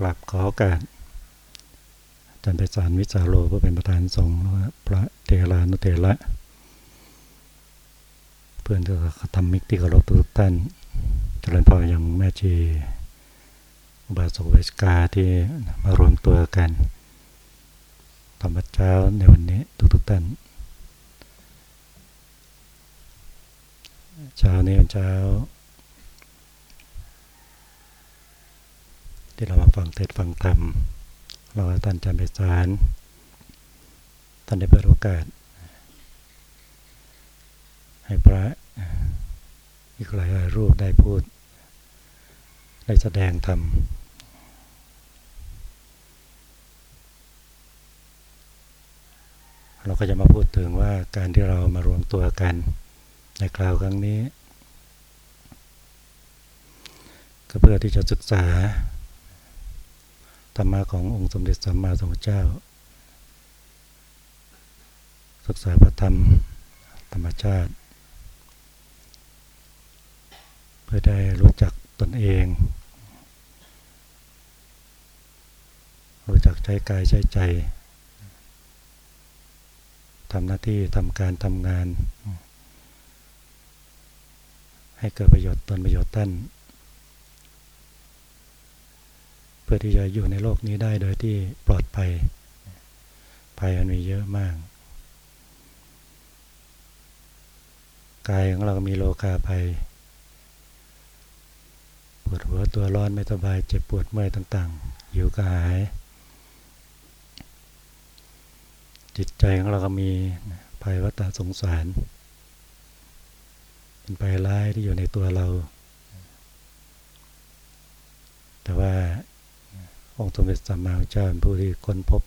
กลับขอโอกาสอาจารย์ไปสารวิจาโลเพื่อเป็นประธานสงฆ์พระเทรานุเทระ เพื่อนที่ทำมิกที่เคารพทุกท่านเจริญพรอย่างแม่ชีอุบาสกเวสกาที่มารวมตัวกันทำบัดเช้าในวันนี้ทุกๆท่านเช้านี้วันเช้า ที่เรามาฟังเทศฟังธรรมเราท่านจำไปสารท่านได้เปิดโอกาส ให้พระอีกหลายรูปได้พูด ได้แสดงธรรมเราก็จะมาพูดถึงว่าการที่เรามารวมตัวกันในคราวครั้งนี้ ก็เพื่อที่จะศึกษา รรมะขององค์สมเด็จสัมมาสัมพุทธเจ้า ศึกษาพระธรรมธรรมชาติ เพื่อได้รู้จักตนเอง รู้จักใช้กายใช้ใจทำหน้าที่ทำการทำงาน ให้เกิดประโยชน์ตนประโยชน์ท่าน พื่อที่จะอยู่ในโลกนี้ได้โดยที่ปลอดภัยภัยมันมีเยอะมาก กายของเราก็มีโลคาภัยปวดหัวตัวร้อนไม่สบายเจ็บปวดเมื่อยต่างๆหิวกระหาย จิตใจของเราก็มีภัยวัฏสงสาร เป็นภัยร้ายที่อยู่ในตัวเรา แต่ว่า องค์สมเด็จสัมมาสัมพุทธเจ้าเป็นผู้ที่ค้นพบ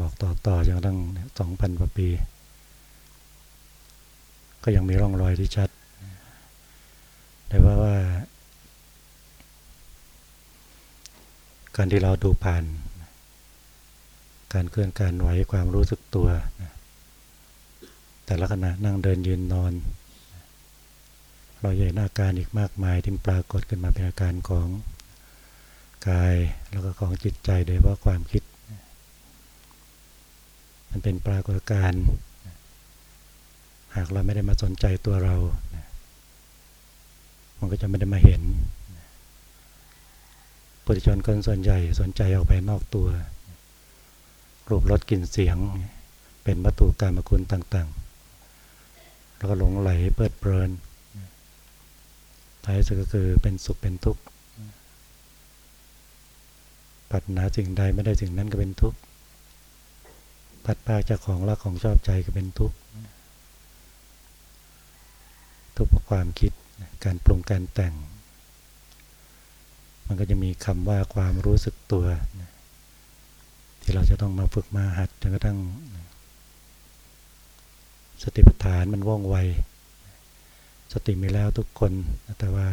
บอกต่อๆจนตั้งสองพันกว่าปี ก็ยังมีร่องรอยที่ชัด แต่ว่าว่า การที่เราดูผ่าน การเคลื่อนการไหวความรู้สึกตัว แต่ละขณะนั่งเดินยืนนอน เราเห็นอาการอีกมากมายที่ปรากฏขึ้นมาเป็นอาการของ กายแล้วก็ของจิตใจโดยเพราะความคิด มันเป็นปรากฏการณ์หากเราไม่ได้มาสนใจตัวเรา มันก็จะไม่ได้มาเห็นปุถุชนคนส่วนใหญ่สนใจออกไปนอกตัว รูปรสกลิ่นเสียง เป็นวัตถุกรรมคุณต่างๆ แล้วก็หลงไหลเปิดเพลินท้ายสุดก็คือเป็นสุขเป็นทุกข์ ปัดหนาสิ่งใดไม่ได้สิ่งนั้นก็เป็นทุกข์ปัดปากจากของรักของชอบใจก็เป็นทุกข์ทุกข์เพราะความคิดการปรุงการแต่ง มันก็จะมีคำว่าความรู้สึกตัว ที่เราจะต้องมาฝึกมาหัดจนกระทั่งสติปัฏฐานมันว่องไว สติมีแล้วทุกคน แต่ว่า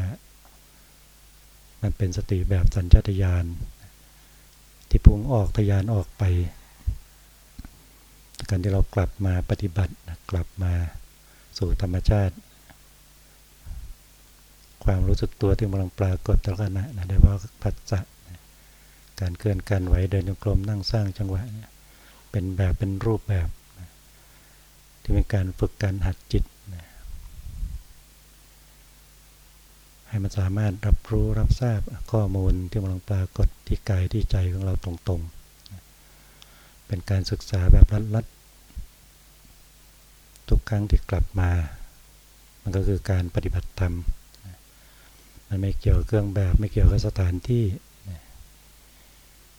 มันเป็นสติแบบสัญชาตญาณ ที่พุ่งออกทยานออกไป การที่เรากลับมาปฏิบัติกลับมาสู่ธรรมชาติ ความรู้สึกตัวที่กำลังปรากฏตลอดขณะนะโดยว่าผัสสะการเคลื่อนการไหวเดินจงกรมนั่งสร้างจังหวะเป็นแบบเป็นรูปแบบ ที่เป็นการฝึกการหัดจิต ให้มันสามารถรับรู้รับทราบข้อมูลที่กำลังปรากฏที่กายที่ใจของเราตรงๆ เป็นการศึกษาแบบลัดๆทุกครั้งที่กลับมา มันก็คือการปฏิบัติธรรม มันไม่เกี่ยวกับเครื่องแบบไม่เกี่ยวกับสถานที่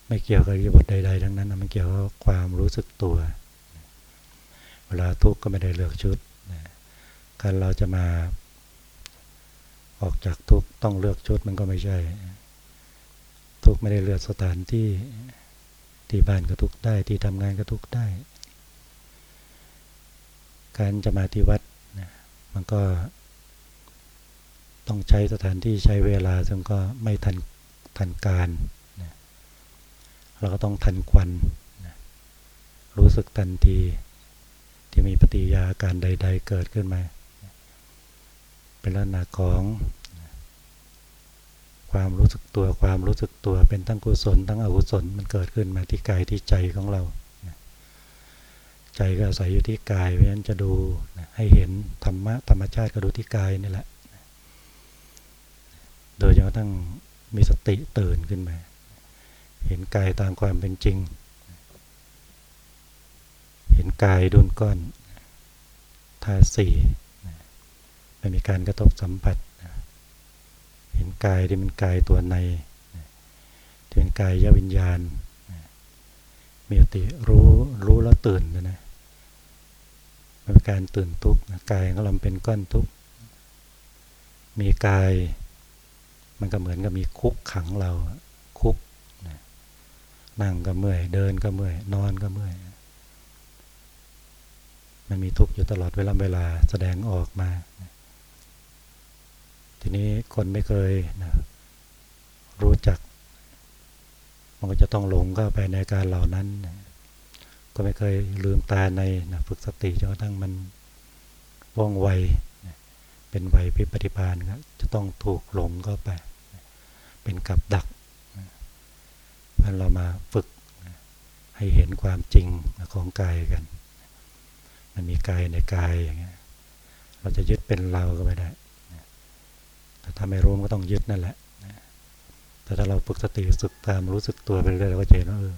ไม่เกี่ยวกับอิบทใดๆ ทั้งนั้น มันเกี่ยวกับความรู้สึกตัว เวลาทุกข์ก็ไม่ได้เลือกชุดการเราจะมา ออกจากทุกต้องเลือกชุดมันก็ไม่ใช่ ทุกไม่ได้เลือกสถานที่ที่บ้านก็ทุกได้ที่ทำงานก็ทุกได้ การจะมาที่วัดนะมันก็ต้องใช้สถานที่ใช้เวลาซึ่งก็ไม่ทันทันการนะเราก็ต้องทันควันนะรู้สึกทันทีที่มีปฏิยาการใด ๆ เกิดขึ้นมา เป็นลักษณะของความรู้สึกตัวความรู้สึกตัวเป็นทั้งกุศลทั้งอกุศลมันเกิดขึ้นมาที่กายที่ใจของเรา ใจก็อาศัยอยู่ที่กายเพราะฉะนั้นจะดูให้เห็นธรรมะธรรมชาติก็ดูที่กายนี่แหละ โดยเฉพาะทั้งมีสติตื่นขึ้นมา เห็นกายตามความเป็นจริง เห็นกายดุนก้อนธาตุสี่ ไม่มีการกระทบสัมผัส เห็นกายที่มันกายตัวในที่เป็นกายยวิญญาณ มีสติรู้รู้แล้วตื่นนะมันเป็นการตื่นทุกข์กายของเราเป็นก้อนทุกข์มีกายมันก็เหมือนกับมีคุกขังเราคุกนั่งก็เมื่อยเดินก็เมื่อยนอนก็เมื่อยมันมีทุกข์อยู่ตลอดเวลาเวลาแสดงออกมา ทีนี้คนไม่เคยนะรู้จัก มันก็จะต้องหลงเข้าไปในการเหล่านั้น ก็ไม่เคยลืมตาในนะฝึกสติจนกระทั่งมันว่องไวเป็นไวพิปฏิพานก็จะต้องถูกหลงเข้าไป เป็นกับดักเพันเรามาฝึกให้เห็นความจริงของกายกัน มันมีกายในกายอย่างเงี้ยเราจะยึดเป็นเราก็ไม่ได้ ถ้าไม่รู้ก็ต้องยึดนั่นแหละแต่ถ้าเราฝึกสติสึกตามรู้สึกตัวไปเรื่อยเราก็จะเห็นว่าเออ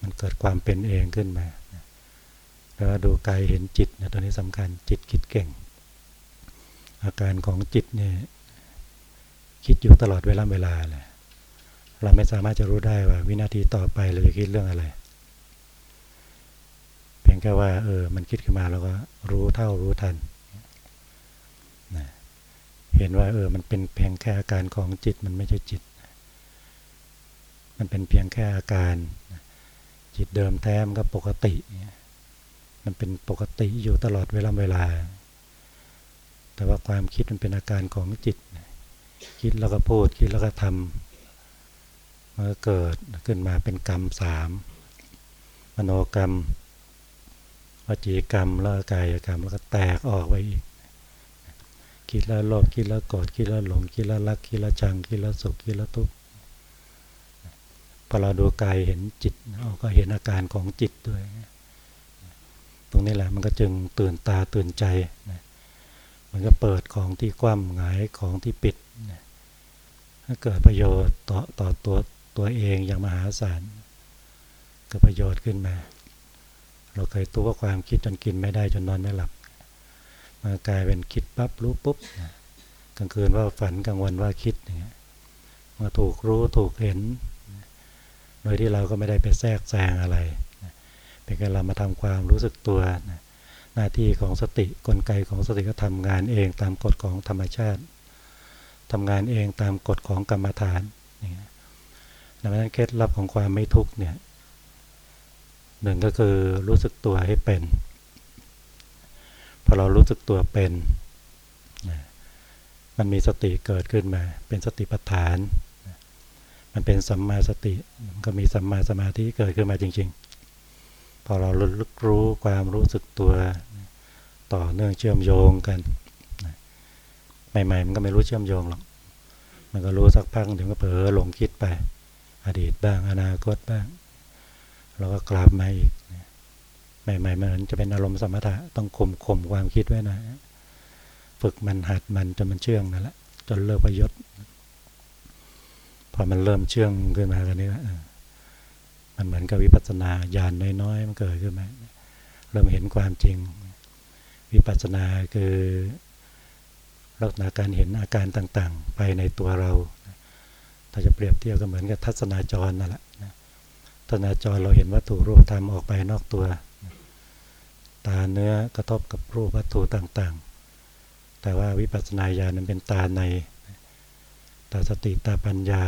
มันเกิดความเป็นเองขึ้นมาแล้วดูกายเห็นจิตเนี่ยตัวนี้สำคัญจิตคิดเก่ง อาการของจิตเนี่ยคิดอยู่ตลอดเวลาเวลาเลยเราไม่สามารถจะรู้ได้ว่า วินาทีต่อไปเราจะคิดเรื่องอะไร เพียงแค่ว่า เออ มันคิดขึ้นมาเราก็รู้เท่ารู้ทัน เห็นว่าเออ มันเป็นเพียงแค่อาการของจิตมันไม่ใช่จิต มันเป็นเพียงแค่อาการ จิตเดิมแท้มันก็ปกติ มันเป็นปกติอยู่ตลอดเวลาเวลา แต่ว่าความคิดมันเป็นอาการของจิต คิดแล้วก็พูดคิดแล้วก็ทำมันก็เกิดขึ้นมาเป็นกรรมสามมโนกรรมวจีกรรมแล้วกายกรรมแล้วก็แตกออกไปอีก คิดแล้วโลภคิดแล้วโกรธคิดแล้วหลงคิดแล้วรักคิดแล้วชังคิดแล้วสุขคิดแล้วทุกข์พอเราดูกายเห็นจิตเราก็เห็นอาการของจิตด้วย ตรงนี้แหละมันก็จึงตื่นตาตื่นใจมันก็เปิดของที่คว่ำหงายของที่ปิดถ้าเกิดประโยชน์ต่อต่อตัวตัวเองอย่างมหาศาลเกิดประโยชน์ขึ้นมา เราเคยตัวความคิดจนกินไม่ได้จนนอนไม่หลับ กลายเป็นคิดปั๊บรู้ปุ๊บกลางคืนว่าฝันกลางวันว่าคิดอย่างเงี้ยมาถูกรู้ถูกเห็น โดยที่เราก็ไม่ได้ไปแทรกแซงอะไร เป็นการเรามาทำความรู้สึกตัวหน้าที่ของสติกลไกของสติก็ทำงานเองตามกฎของธรรมชาติทำงานเองตามกฎของกรรมฐานดังนั้นเคล็ดลับของความไม่ทุกเนี่ยหนึ่งก็คือรู้สึกตัวให้เป็น พอเรารู้สึกตัวเป็น มันมีสติเกิดขึ้นมา เป็นสติปัฏฐาน มันเป็นสัมมาสติมันก็มีสัมมาสมาธิเกิดขึ้นมาจริง ๆ พอเราลึกรู้ความรู้สึกตัวต่อเนื่องเชื่อมโยงกันใหม่ๆมันก็ไม่รู้เชื่อมโยงหรอก มันก็รู้สักพักถึงก็เผลอหลงคิดไป อดีตบ้างอนาคตบ้าง เราก็กลับมาอีก ใหม่ๆมันจะเป็นอารมณ์สมถะต้องข่มข่มความคิดไว้นะ ฝึกมันหัดมันจนมันเชื่องนั่นแหละจนเลิกประยศพอมันเริ่มเชื่องขึ้นมากันนี้มันเหมือนกับวิปัสสนาญาณน้อยๆมันเกิดขึ้นมาเริ่มเห็นความจริง วิปัสสนาคือลักษณะการเห็นอาการต่างๆ ไปในตัวเรา ถ้าจะเปรียบเทียบก็เหมือนกับทัศนาจรนั่นแหละตนาจรเราเห็นวัตถุรูปธรรมออกไปนอกตัว ตาเนื้อกระทบกับรูปวัตถุต่างๆ แต่ว่าวิปัสสนาญาณนั้นเป็นตาใน ตาสติตาปัญญา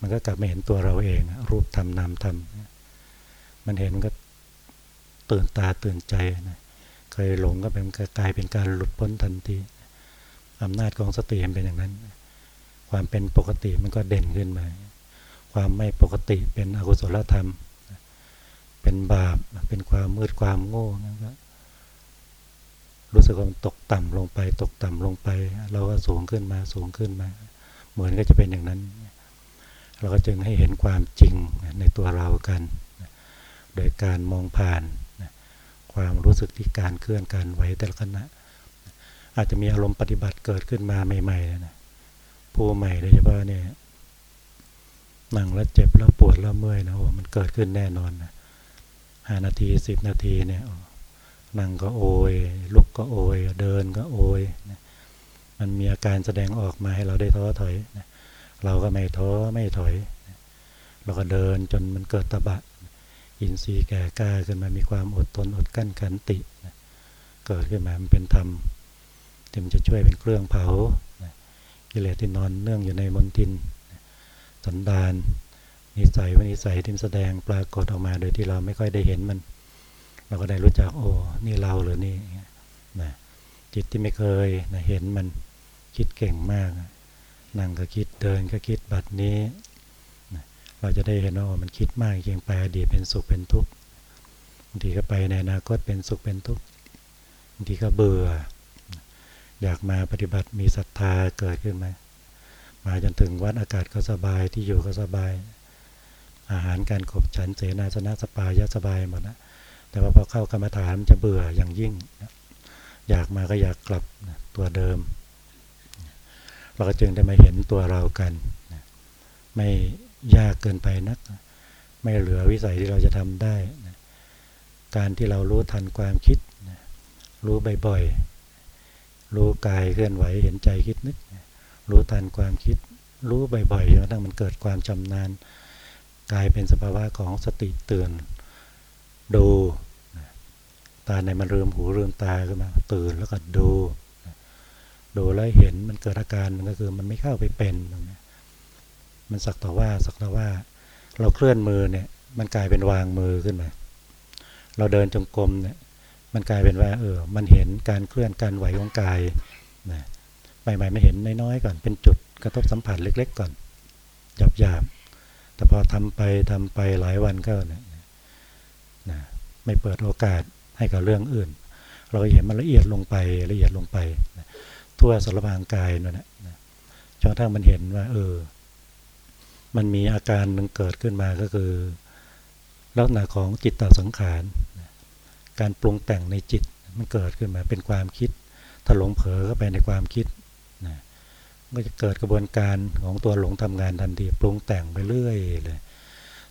มันก็กลับมาเห็นตัวเราเอง รูปธรรมนามธรรม มันเห็นมันก็ตื่นตาตื่นใจนะเคยหลงก็เป็นกลายเป็นการหลุดพ้นทันทีอำนาจของสติมันเป็นอย่างนั้น ความเป็นปกติมันก็เด่นขึ้นมา ความไม่ปกติเป็นอกุศลธรรม เป็นบาป เป็นความมืดความโง่นั่นก็รู้สึกว่ามันตกต่ำลงไป ตกต่ำลงไป เราก็สูงขึ้นมาสูงขึ้นมา เหมือนก็จะเป็นอย่างนั้น เราก็จึงให้เห็นความจริงในตัวเรากัน โดยการมองผ่านความรู้สึกที่การเคลื่อนการไหวแต่ละขณะอาจจะมีอารมณ์ปฏิบัติเกิดขึ้นมาใหม่ๆนะผู้ใหม่โดยเฉพาะเนี่ยนั่งแล้วเจ็บแล้วปวดแล้วเมื่อยนะโอ้มันเกิดขึ้นแน่นอนนะ ห้านาทีสิบนาทีเนี่ยนั่งก็โอย ลุกก็โอย เดินก็โอยนะมันมีอาการแสดงออกมาให้เราได้ท้อถอยนะเราก็ไม่ท้อไม่ถอยนะเราก็เดินจนมันเกิดตะบะ อินทรีย์แก่กล้าขึ้นมามีความอดทนอดกั้นขันตินะเกิดขึ้นมามันเป็นธรรมที่มันจะช่วยเป็นเครื่องเผานะกิเลสที่นอนเนื่องอยู่ในมนทินนะสันดาน นิสัยวินิสัยที่แสดงปรากฏออกมาโดยที่เราไม่ค่อยได้เห็นมัน เราก็ได้รู้จักโอ้นี่เราหรือนี่นะจิตที่ไม่เคยนะเห็นมันคิดเก่งมากนั่งก็คิดเดินก็คิดบัดนี้นะเราจะได้เห็นว่ามันคิดมากจริงไปอดีตเป็นสุขเป็นทุกข์บางทีก็ไปในอนาคตเป็นสุขเป็นทุกข์บางทีก็เบื่อ อยากมาปฏิบัติมีศรัทธาเกิดขึ้นไหมมาจนถึงวัดอากาศก็สบายที่อยู่ก็สบาย อาหารการขบฉันเสนาสนะสปายะสบายหมดนะแต่ว่าพอเข้ากรรมฐานมันจะเบื่ออย่างยิ่ง อยากมาก็อยากกลับตัวเดิม เราก็จึงได้มาเห็นตัวเรากัน ไม่ยากเกินไปนัก ไม่เหลือวิสัยที่เราจะทำได้ การที่เรารู้ทันความคิด รู้บ่อยๆ รู้กายเคลื่อนไหวเห็นใจคิดนึก รู้ทันความคิด รู้บ่อยๆจนกระทั่งมันเกิดความชำนาญ กลายเป็นสภาวะของสติเตือนดูตาในมันเริ่มหูเริ่มตาขึ้นมาตื่นแล้วก็ดู ดูแล้วเห็นมันเกิดอาการมันก็คือมันไม่เข้าไปเป็นมันสักต่อว่าสักต่อว่า เราเคลื่อนมือเนี่ย มันกลายเป็นวางมือขึ้นมา เราเดินจงกรมเนี่ยมันกลายเป็นว่า เออ มันเห็นการเคลื่อนการไหวของกายนะใหม่ๆไม่เห็นน้อยๆก่อนเป็นจุดกระทบสัมผัสเล็ก ๆ ก่อนหยาบๆ แต่พอทำไปทำไปหลายวันก็เนี่ยนะไม่เปิดโอกาสให้กับเรื่องอื่น เราเห็นมันละเอียดลงไปละเอียดลงไปนะทั่วสารพางกายนั่นแหละจนกระทั่งมันเห็นว่า เออ มันมีอาการหนึ่งเกิดขึ้นมาก็คือ ลักษณะของจิตตสังขารการปรุงแต่งในจิตมันเกิดขึ้นมาเป็นความคิดถ้าหลงเผลอเข้าไปในความคิด ก็จะเกิดกระบวนการของตัวหลงทำงานทันทีปรุงแต่งไปเรื่อยเลย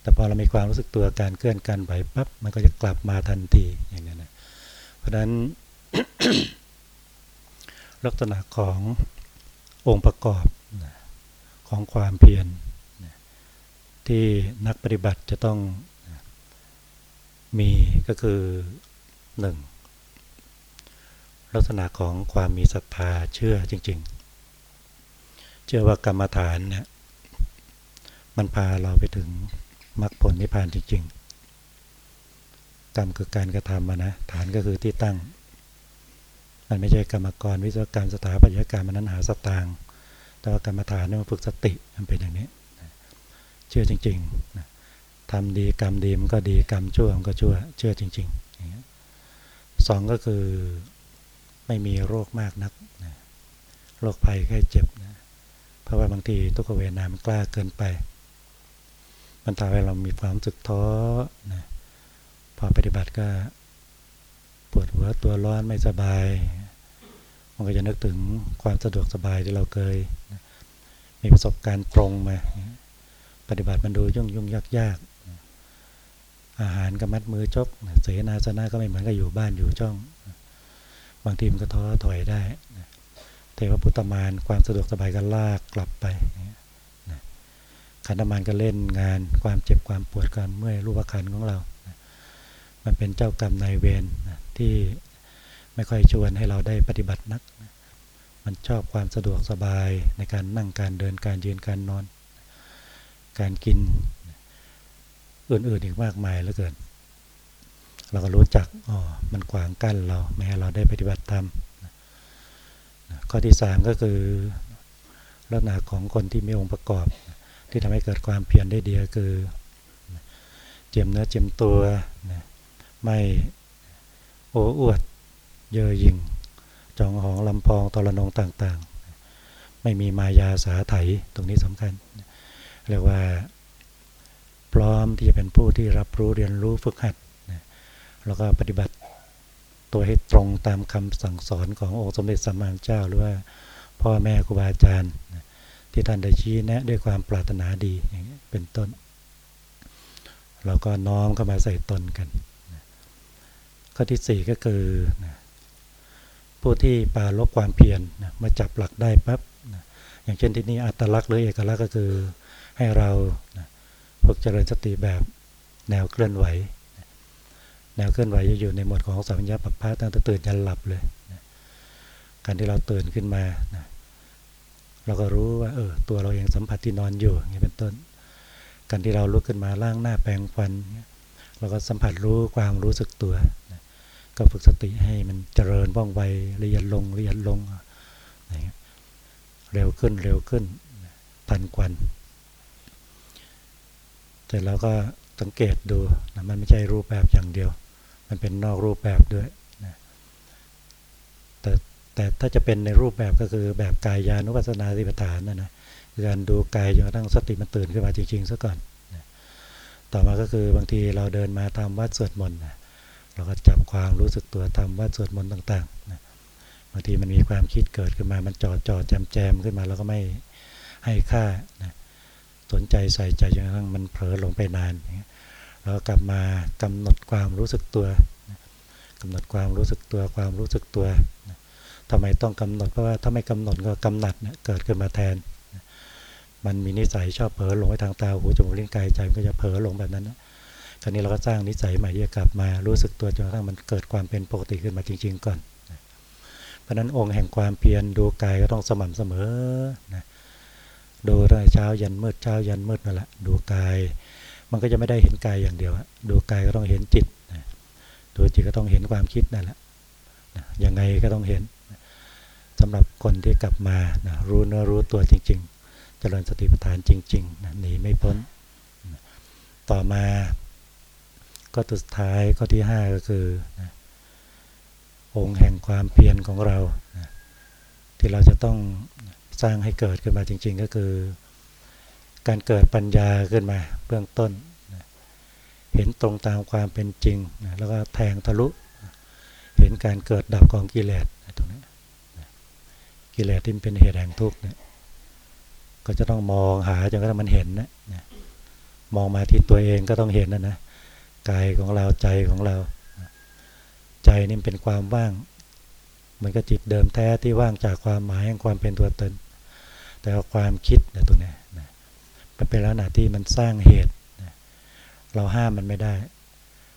แต่พอเรามีความรู้สึกตัวการเคลื่อนการไหวปั๊บมันก็จะกลับมาทันทีอย่างนี้นะเพราะฉะนั้นลักษณะขององค์ประกอบของความเพียรที่นักปฏิบัติจะต้องมีก็คือหนึ่งลักษณะของความมีศรัทธาเชื่อจริง ๆ ชื่อว่ากรรมฐานเนี่ยมันพาเราไปถึงมรรคผลนิพพานจริงๆ กรรมคือการกระทำนะฐานก็คือที่ตั้ง มันไม่ใช่กรรมกรวิศวกรรมสถาปัตยกรรมมันนั้นหาสตางแต่ว่ากรรมฐานนี่มันฝึกสติมันเป็นอย่างนี้เชื่อจริงๆทำดีกรรมดีมันก็ดีกรรมชั่วมันก็ชั่ว เชื่อจริงๆสองก็คือไม่มีโรคมากนักโรคภัยแค่เจ็บนะ เพราะว่าบางทีทุกเวนามันกล้าเกินไป มันทำให้เรามีความสึกท้อนะพอปฏิบัติก็ปวดหัวตัวร้อนไม่สบาย มันก็จะนึกถึงความสะดวกสบายที่เราเคยนะมีประสบการณ์ตรงมา ปฏิบัติมันดูยุ่งยุ่งยากยากอาหารก็มัดมือจก เสนาสนะก็ไม่เหมือนกับอยู่บ้านอยู่ช่อง บางทีมันก็ท้อถอยได้ เทวปุตตมานความสะดวกสบายก็ลากกลับไปขันธมานก็เล่นงาน ความเจ็บความปวดความเมื่อยรูปขันของเรามันเป็นเจ้ากรรมนายเวรที่ไม่ค่อยชวนให้เราได้ปฏิบัตินักมันชอบความสะดวกสบายในการนั่งการเดินการยืนการนอน การกินอื่นๆอีกมากมายเหลือเกิน เราก็รู้จักอ๋อมันขวางกั้นเราไม่ให้เราได้ปฏิบัติธรรม ข้อที่สามก็คือลักษณะของคนที่มีองค์ประกอบ ที่ทำให้เกิดความเพียรได้ดีก็คือ เจียมเนื้อเจียมตัวไม่โอ้อวด เย่อหยิ่งจองหองลำพองตรนงต่างๆ ไม่มีมายาสาไถตรงนี้สำคัญเรียกว่าพร้อมที่จะเป็นผู้ที่รับรู้เรียนรู้ฝึกหัดแล้วก็ปฏิบัติ ตัวให้ตรงตามคำสั่งสอนขององค์สมเด็จสัมมาสัมพุทธเจ้าหรือว่าพ่อแม่ครูบาอาจารย์ที่ท่านได้ชี้แนะด้วยความปรารถนาดีอย่างนี้เป็นต้น เราก็น้อมเข้ามาใส่ตนกัน ข้อที่สี่ก็คือผู้ที่ปาลบความเพียรมาจับหลักได้ปั๊บอย่างเช่นที่นี่อัตลักษณ์หรือเอกลักษณ์ก็คือให้เราฝึกเจริญสติแบบแนวเคลื่อนไหว แนวเคลื่อนไหวจะอยู่ในหมวดของสัมผัสปัปพะตั้งแต่ตื่นยันหลับเลยการที่เราตื่นขึ้นมาเราก็รู้ว่าเออตัวเรายังสัมผัสที่นอนอยู่อย่างนี้เป็นต้น การที่เราลุกขึ้นมาล่างหน้าแปรงฟัน เราก็สัมผัสรู้ความรู้สึกตัวก็ฝึกสติให้มันเจริญว่องไวละเอียดลงละเอียดลงเร็วขึ้นเร็วขึ้นทันควันแต่เราก็สังเกตดูนะมันไม่ใช่รูปแบบอย่างเดียว มันเป็นนอกรูปแบบด้วยนะแต่แต่ถ้าจะเป็นในรูปแบบก็คือแบบกายานุปัสสนาสิปฐานนะนะคือการดูกายจนกระทั่งสติมันตื่นขึ้นมาจริงๆซะก่อนนะต่อมาก็คือบางทีเราเดินมาทำวัดสวดมนต์นะเราก็จับความรู้สึกตัวทำวัดสวดมนต์ต่างๆนะบางทีมันมีความคิดเกิดขึ้นมา มันจอดจอดแจมแจมขึ้นมาเราก็ไม่ให้ค่านะสนใจใส่ใจจนกระทั่งมันเผลอลงไปนานเรากลับมากำหนดความรู้สึกตัวกำหนดความรู้สึกตัวความรู้สึกตัวทำไมต้องกำหนดเพราะว่าถ้าไม่กำหนดก็กำหนัดเนี่ยเกิดขึ้นมาแทน มันมีนิสัยชอบเผลอหลงไปทางตาหูจมูกลิ้นกายใจมันก็จะเผลอหลงแบบนั้นนะคราวนี้เราก็สร้างนิสัยใหม่ที่จะกลับมารู้สึกตัวจนกระทั่งมันเกิดความเป็นปกติขึ้นมาจริง ๆ ก่อน เพราะนั้นองค์แห่งความเพียรดูกายก็ต้องสม่ำเสมอนะดูตั้งแต่เช้ายันมืดเช้ายันมืดนั่นแหละดูกาย มันก็จะไม่ได้เห็นกายอย่างเดียว ดูกายก็ต้องเห็นจิตดูจิตก็ต้องเห็นความคิดนั่นแหละยังไงก็ต้องเห็นสำหรับคนที่กลับมานะรู้เนื้อรู้ตัวจริง ๆ เจริญสติปัฏฐานจริงๆนะหนีไม่พ้น ต่อมาก็ตัวสุดท้ายก็ที่ห้าก็คือนะองค์แห่งความเพียรของเรานะที่เราจะต้องสร้างให้เกิดขึ้นมาจริง ๆ ก็คือ การเกิดปัญญาขึ้นมาเบื้องต้น เห็นตรงตามความเป็นจริงนะแล้วก็แทงทะลุ เห็นการเกิดดับของกิเลสตรงนี้กิเลสที่เป็นเหตุแห่งทุกข์เนี่ยก็จะต้องมองหาจนกระทั่งมันเห็นนะนะมองมาที่ตัวเองก็ต้องเห็นนะนะกายของเราใจของเรา ใจนี่เป็นความว่างมันก็จิตเดิมแท้ที่ว่างจากความหมายแห่งความเป็นตัวตนแต่ความคิดนะตัวนี้นะมันเป็นลักษณะที่มันสร้างเหตุ เราห้ามมันไม่ได้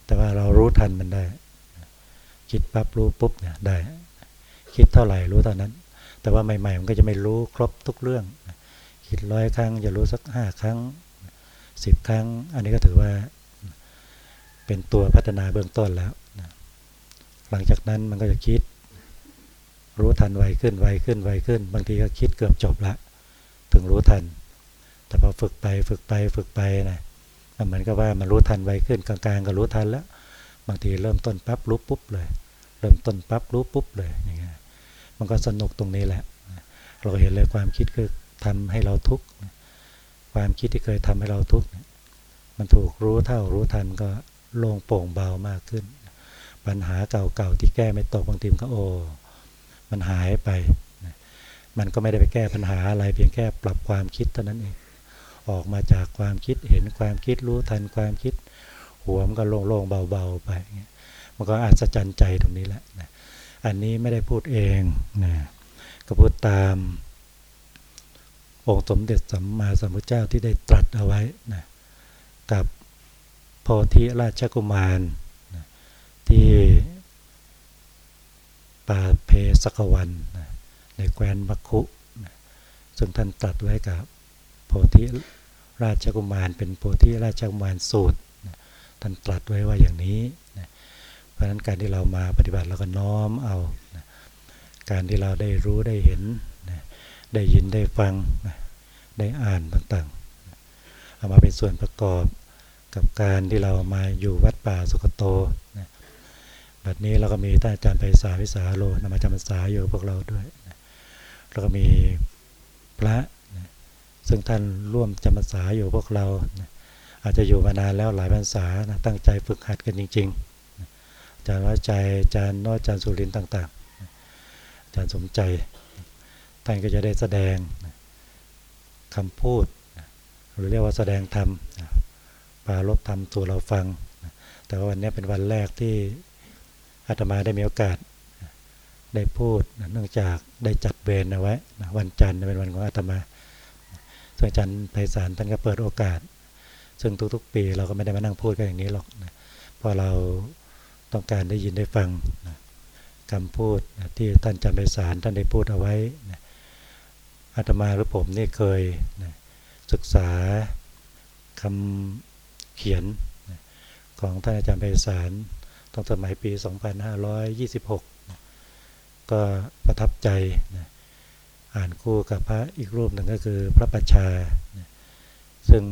แต่ว่าเรารู้ทันมันได้ คิดปั๊บรู้ปุ๊บเนี่ยได้ คิดเท่าไหร่รู้เท่านั้น แต่ว่าใหม่ๆมันก็จะไม่รู้ครบทุกเรื่อง คิดร้อยครั้งจะรู้สักห้าครั้งสิบครั้ง อันนี้ก็ถือว่า เป็นตัวพัฒนาเบื้องต้นแล้ว หลังจากนั้นมันก็จะคิด รู้ทันไวขึ้นไวขึ้นไวขึ้น บางทีก็คิดเกือบจบละ ถึงรู้ทัน แต่พอฝึกไปฝึกไปฝึกไปนะ เหมือนกับว่ามันรู้ทันไวขึ้นกลางๆก็รู้ทันแล้ว บางทีเริ่มต้นปั๊บรู้ปุ๊บเลย เริ่มต้นปั๊บรู้ปุ๊บเลยอย่างเงี้ยมันก็สนุกตรงนี้แหละ เราเห็นเลยความคิดคือทำให้เราทุกข์ความคิดที่เคยทำให้เราทุกข์มันถูกรู้เท่ารู้ทันก็โล่งโปร่งเบามากขึ้น ปัญหาเก่าๆที่แก้ไม่ตกบางทีมก็โอ้มันหายไป มันก็ไม่ได้ไปแก้ปัญหาอะไรเพียงแค่ปรับความคิดเท่านั้นเอง ออกมาจากความคิดเห็นความคิดรู้ทันความคิด หัวมันก็โล่งๆเบาๆไปมันก็อัศจรรย์ใจตรงนี้แหละนะอันนี้ไม่ได้พูดเองนะก็พูดตามองค์สมเด็จสัมมาสัมพุทธเจ้าที่ได้ตรัสเอาไว้นะกับโพธิราชกุมารนะที่ป่าเพสกวันนะในแคว้นมัคคุนะซึ่งท่านตรัสไว้กับ ธิราชกุมาร เป็นโพธิราชกุมารสูตรท่านตรัสไว้ว่าอย่างนี้นะเพราะฉะนั้นการที่เรามาปฏิบัติเราก็น้อมเอานะการที่เราได้รู้ได้เห็นนะได้ยินได้ฟังนะได้อ่านต่างๆ เอามาเป็นส่วนประกอบกับการที่เรามาอยู่วัดป่าสุกโตนะแบบนี้เราก็มีท่านอาจารย์ไพศาลวิสาโลนำมาจำพรรษาอยู่พวกเราด้วยนะแล้วก็มีพระ ซึ่งท่านร่วมจำพรรษาอยู่พวกเรา อาจจะอยู่มานานแล้วหลายพรรษานะตั้งใจฝึกหัดกันจริงๆอาจารย์วัใจอาจารย์นออาจารย์สุรินต่างๆ อาจารย์สมใจ ท่านก็จะได้แสดงคำพูด หรือเรียกว่าแสดงธรรมปาลบธรรมสู่เราฟัง แต่ว่าวันนี้เป็นวันแรกที่อาตมาได้มีโอกาสได้พูดเนื่องจากได้จัดเวรเอาไว้วันจันทร์เป็นวันของอาตมา ซึ่งอาจารย์ไพศาลท่านก็เปิดโอกาส ซึ่งทุกๆ ปีเราก็ไม่ได้มานั่งพูดกันอย่างนี้หรอกนะเพราะเราต้องการได้ยินได้ฟังนะคำพูดนะที่ท่านอาจารย์ไพศาลท่านได้พูดเอาไว้นะอาตมาหรือผมนี่เคยนะศึกษาคำเขียนนะของท่านอาจารย์ไพศาลตั้งสมัยปี 2526ก็ประทับใจนะ อ่านคู่กับพระอีกรูปหนึ่งก็คือพระปัญชา ซึ่ง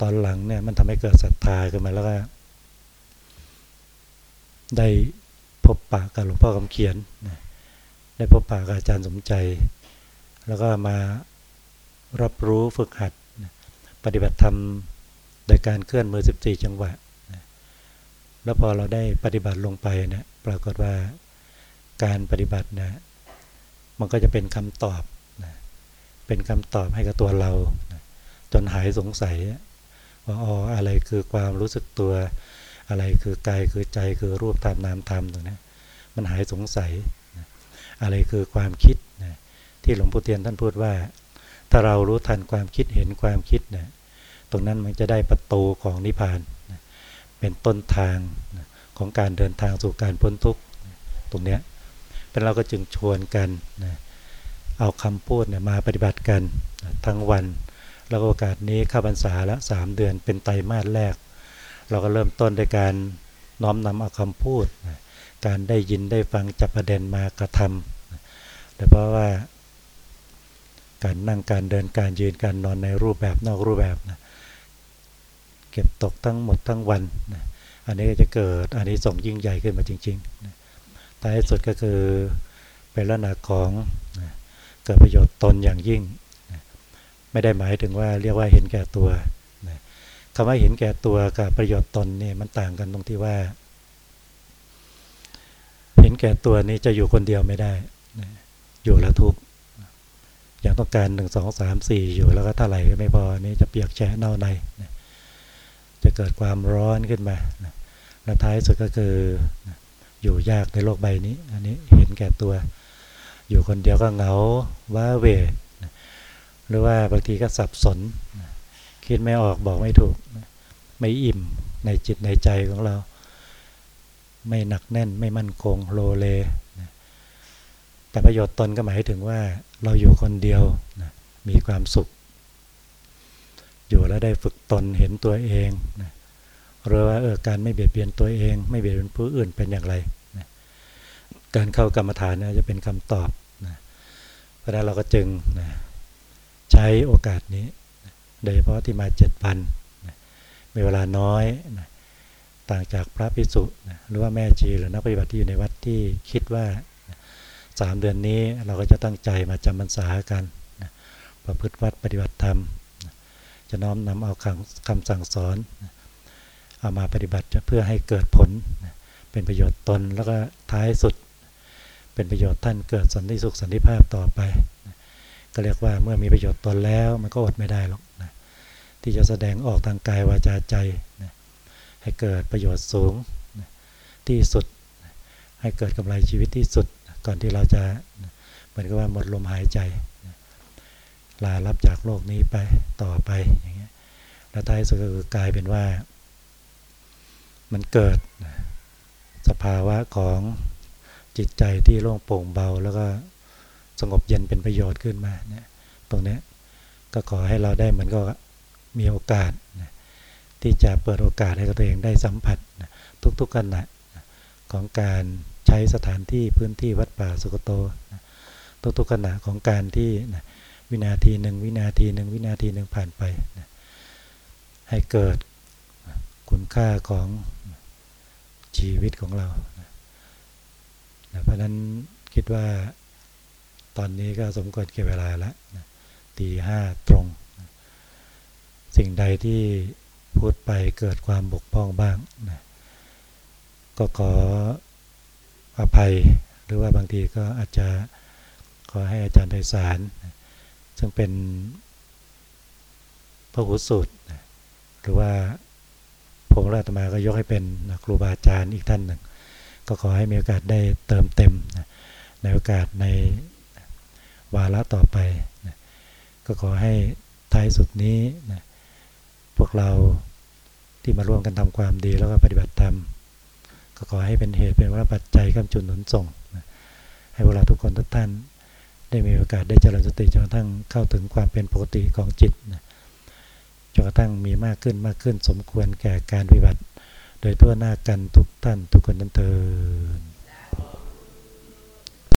ตอนหลังเนี่ยมันทำให้เกิดศรัทธาขึ้นมาแล้วก็ได้พบปะกับหลวงพ่อคำเขียน ได้พบปะกับอาจารย์สมใจ แล้วก็มารับรู้ฝึกหัด ปฏิบัติธรรมโดยการเคลื่อนมือ 14 จังหวะ แล้วพอเราได้ปฏิบัติลงไปเนะปรากฏว่าการปฏิบัตินะ มันก็จะเป็นคำตอบนะเป็นคำตอบให้กับตัวเรานะจนหายสงสัยว่าอ๋ออะไรคือความรู้สึกตัว อะไรคือกายคือใจคือรูปธรรมนามธรรมตรงนี้มันหายสงสัยนะอะไรคือความคิดนะที่หลวงปู่เทียนท่านพูดว่า ถ้าเรารู้ทันความคิดเห็นความคิดนะตรงนั้นมันจะได้ประตูของนิพพานนะเป็นต้นทางนะของการเดินทางสู่การพ้นทุกข์ตรงนี้ เป็นเราก็จึงชวนกันนะเอาคำพูดเนี่ยมาปฏิบัติกันนะทั้งวัน แล้วโอกาสนี้ข้าพรรษาละสามเดือนเป็นไตรมาสแรก เราก็เริ่มต้นด้วยการน้อมนำเอาคำพูดนะการได้ยินได้ฟังจับประเด็นมากระทำนะแต่เพราะว่าการนั่งการเดินการยืนการนอนในรูปแบบนอกรูปแบบนะเก็บตกทั้งหมดทั้งวันนะอันนี้จะเกิดอันนี้ส่งยิ่งใหญ่ขึ้นมาจริงๆนะ ท้ายสุดก็คือเป็นลักษณะของเกิดประโยชน์ตนอย่างยิ่ง ไม่ได้หมายถึงว่าเรียกว่าเห็นแก่ตัวคำว่าเห็นแก่ตัวกับประโยชน์ตนนี่มันต่างกันตรงที่ว่า เห็นแก่ตัวนี้จะอยู่คนเดียวไม่ได้อยู่แล้วทุกอย่างต้องการหนึ่งสองสามสี่อยู่แล้วก็เท่าไหร่ก็ไม่พอนี่จะเปียกแฉะเน่าในจะเกิดความร้อนขึ้นมาและท้ายสุดก็คือ อยู่ยากในโลกใบนี้ อันนี้เห็นแก่ตัว อยู่คนเดียวก็เหงาว้าเวหรือว่าบางทีก็สับสน คิดไม่ออกบอกไม่ถูก ไม่อิ่มในจิตในใจของเรา ไม่หนักแน่นไม่มั่นคงโลเล แต่ประโยชน์ตนก็หมายถึงว่าเราอยู่คนเดียวมีความสุข อยู่แล้วได้ฝึกตนเห็นตัวเองนะ หรือว่าเออการไม่เบียดเบียนตัวเอง ไม่เบียดเบียนผู้อื่นเป็นอย่างไรนะการเข้ากรรมฐานนะจะเป็นคำตอบนะเพราะนั้นเราก็จึงนะใช้โอกาสนี้นะโดยเฉพาะที่มาเจ็ดพันนะมีเวลาน้อยนะต่างจากพระภิกษุนะหรือว่าแม่ชีหรือนักปฏิบัติที่อยู่ในวัดที่คิดว่าสามเดือนนี้เราก็จะตั้งใจมาจำพรรษากันนะประพฤติวัดปฏิบัติธรรมนะจะน้อมนำเอาคำคำสั่งสอนนะ เอามาปฏิบัติเพื่อให้เกิดผล เป็นประโยชน์ตนแล้วก็ท้ายสุด เป็นประโยชน์ท่านเกิดสันติสุขสันติภาพต่อไป ก็เรียกว่าเมื่อมีประโยชน์ตนแล้วมันก็อดไม่ได้หรอกนะที่จะแสดงออกทางกายวาจาใจนะให้เกิดประโยชน์สูงนะที่สุดนะให้เกิดกำไรชีวิตที่สุด ก่อนที่เราจะนะเหมือนกับว่าหมดลมหายใจนะลารับจากโลกนี้ไปต่อไปอย่างเงี้ยแล้วท้ายสุดก็คือกลายเป็นว่า มันเกิดสภาวะของจิตใจที่โล่งโปร่งเบาแล้วก็สงบเย็นเป็นประโยชน์ขึ้นมาเนี่ยตรงนี้ก็ขอให้เราได้เหมือนก็มีโอกาสที่จะเปิดโอกาสให้ตัวเองได้สัมผัสทุกๆขณะของการใช้สถานที่พื้นที่วัดป่าสุกโตทุกๆขณะของการที่วินาทีหนึ่งวินาทีหนึ่งวินาทีหนึ่งผ่านไปให้เกิด คุณค่าของชีวิตของเราเพราะนั้นคิดว่าตอนนี้ก็สมควรเก็บเวลาแล้วตีห้าตรง สิ่งใดที่พูดไปเกิดความบกพร่องบ้างนะก็ขออภัยหรือว่าบางทีก็อาจจะขอให้อาจารย์ไพศาลซึ่งเป็นพระหูสูตรหรือว่า ผมราตมาก็ยกให้เป็นครูบาอาจารย์อีกท่านหนึ่งก็ขอให้มีโอกาสได้เติมเต็มในโอกาสในวาระต่อไปก็ขอให้ท้ายสุดนี้นะพวกเราที่มาร่วมกันทำความดีแล้วก็ปฏิบัติธรรมก็ขอให้เป็นเหตุเป็นว่าปัจจัยกำจุนหนุนส่งนะให้พวกเราทุกคนทุกท่าน ได้มีโอกาสได้เจริญสติจนกระทั่งเข้าถึงความเป็นปกติของจิตนะ นกระทั่งมีมากขึ้นมากขึ้นสมควรแก่การปฏิบัติ โดยทั่วหน้ากันทุกท่านทุกคนนั้นเถิด